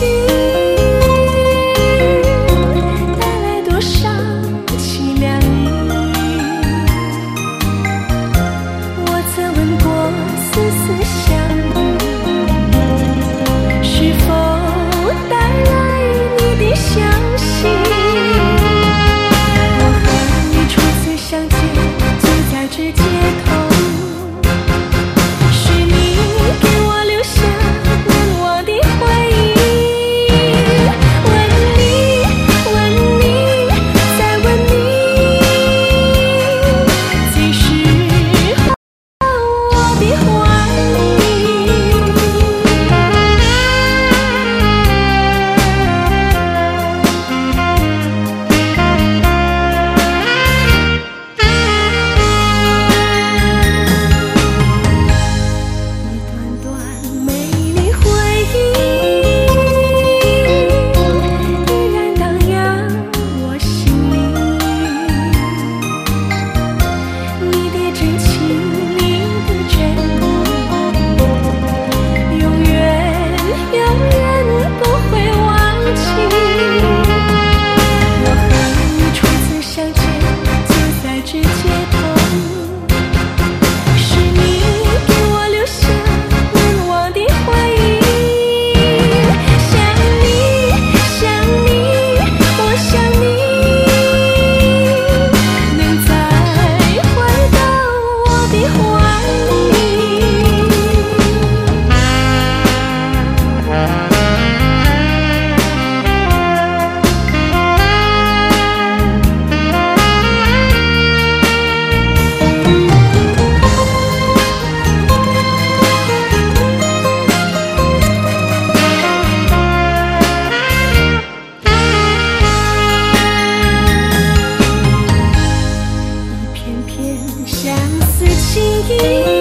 you. Vì Thank you.